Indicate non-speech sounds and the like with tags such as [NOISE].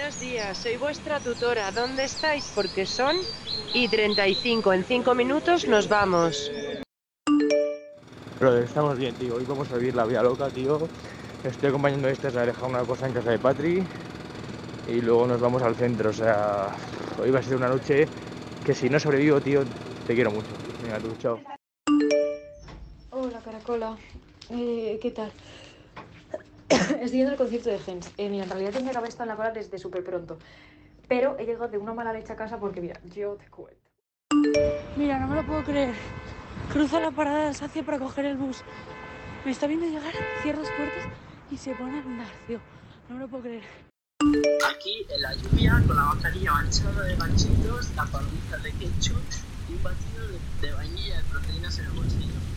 Buenos días, soy vuestra tutora. ¿Dónde estáis? Porque son y 35. En 5 minutos nos vamos. Brother, estamos bien, tío. Hoy vamos a vivir la vida loca, tío. Estoy acompañando a estas a dejar una cosa en casa de Patri. Y luego nos vamos al centro. O sea, hoy va a ser una noche que si no sobrevivo, tío, te quiero mucho. Venga, tú, chao. Hola, Caracola. Eh, ¿Qué tal? [LAUGHS] Estoy yendo al concierto de Gens. Eh, mira, en realidad tendría que haber estado en la cola desde súper pronto. Pero he llegado de una mala leche a casa porque, mira, yo te cuento. Mira, no me lo puedo creer. Cruzo la parada de Alsacia para coger el bus. Me está viendo llegar, cierra las puertas y se pone a andar, tío. No me lo puedo creer. Aquí en la lluvia, con la mascarilla manchada de ganchitos, la palomita de ketchup y un batido de, de vainilla de proteínas en el bolsillo.